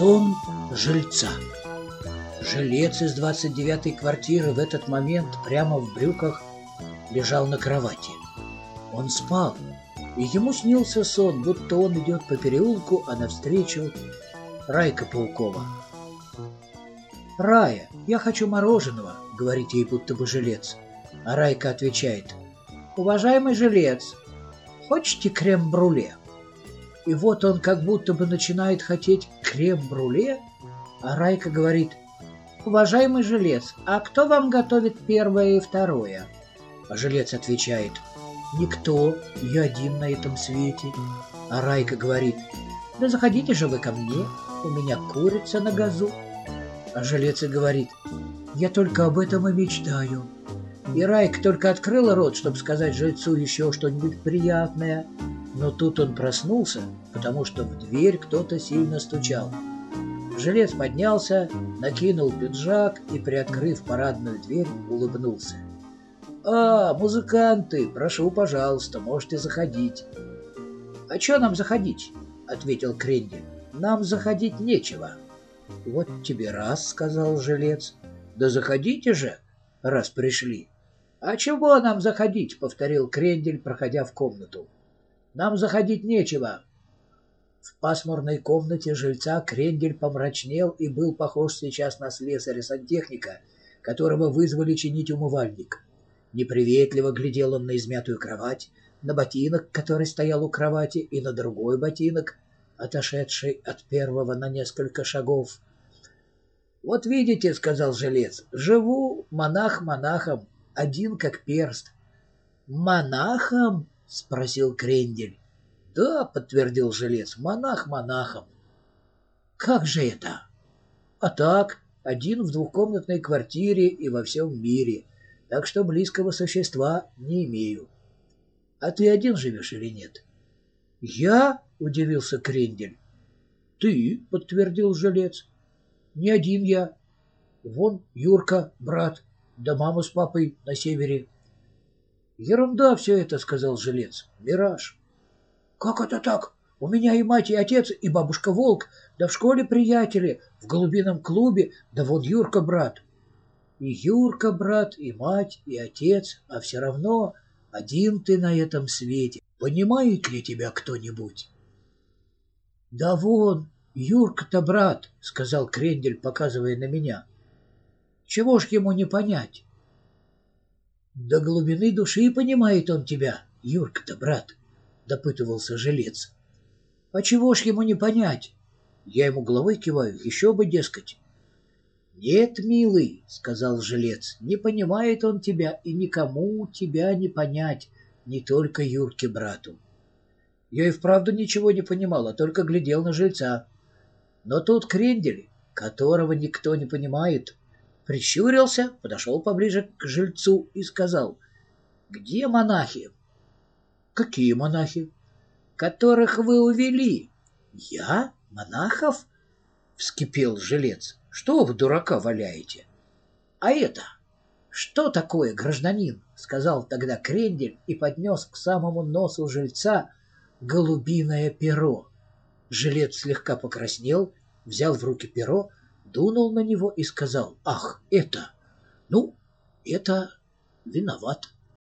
Сон жильца. Жилец из 29-й квартиры в этот момент прямо в брюках лежал на кровати. Он спал, и ему снился сон, будто он идет по переулку, а навстречу Райка Паукова. «Рая, я хочу мороженого», — говорит ей будто бы жилец. А Райка отвечает, «Уважаемый жилец, хочете крем-бруле?» И вот он как будто бы начинает хотеть крем-бруле, а Райка говорит, «Уважаемый жилец, а кто вам готовит первое и второе?» А жилец отвечает, «Никто, я один на этом свете». А Райка говорит, «Да заходите же вы ко мне, у меня курица на газу». А жилец и говорит, «Я только об этом и мечтаю». И Райка только открыла рот, чтобы сказать жильцу еще что-нибудь приятное, но тут он проснулся, потому что в дверь кто-то сильно стучал. Жилец поднялся, накинул пиджак и, приоткрыв парадную дверь, улыбнулся. «А, музыканты, прошу, пожалуйста, можете заходить». «А что нам заходить?» — ответил Крендель. «Нам заходить нечего». «Вот тебе раз», — сказал жилец. «Да заходите же, раз пришли». «А чего нам заходить?» — повторил Крендель, проходя в комнату. «Нам заходить нечего». В пасмурной комнате жильца Крендель помрачнел и был похож сейчас на слесаря-сантехника, которого вызвали чинить умывальник. Неприветливо глядел он на измятую кровать, на ботинок, который стоял у кровати, и на другой ботинок, отошедший от первого на несколько шагов. «Вот видите, — сказал жилец, — живу монах монахом, один как перст». «Монахом?» — спросил Крендель. «Да, — подтвердил жилец, — монах монахом». «Как же это?» «А так, один в двухкомнатной квартире и во всем мире» так что близкого существа не имею. А ты один живешь или нет? — Я? — удивился Крендель. — Ты, — подтвердил жилец. — Не один я. Вон Юрка, брат, да мама с папой на севере. — Ерунда все это, — сказал жилец. — Мираж. — Как это так? У меня и мать, и отец, и бабушка Волк, да в школе приятели, в голубином клубе, да вон Юрка, брат. — и Юрка, брат, и мать, и отец, а все равно один ты на этом свете. Понимает ли тебя кто-нибудь? — Да вон, Юрка-то брат, — сказал Крендель, показывая на меня. — Чего ж ему не понять? — До глубины души понимает он тебя, Юрка-то брат, — допытывался жилец. — А чего ж ему не понять? Я ему головой киваю, еще бы, дескать. «Нет, милый», — сказал жилец, — «не понимает он тебя, и никому тебя не понять, не только Юрке брату». Я и вправду ничего не понимал, а только глядел на жильца. Но тут Крендель, которого никто не понимает, прищурился, подошел поближе к жильцу и сказал, «Где монахи?» «Какие монахи?» «Которых вы увели». «Я? Монахов?» — вскипел жилец. Что вы дурака валяете? А это? Что такое гражданин? Сказал тогда Крендель и поднес к самому носу жильца голубиное перо. Жилец слегка покраснел, взял в руки перо, дунул на него и сказал, «Ах, это! Ну, это виноват».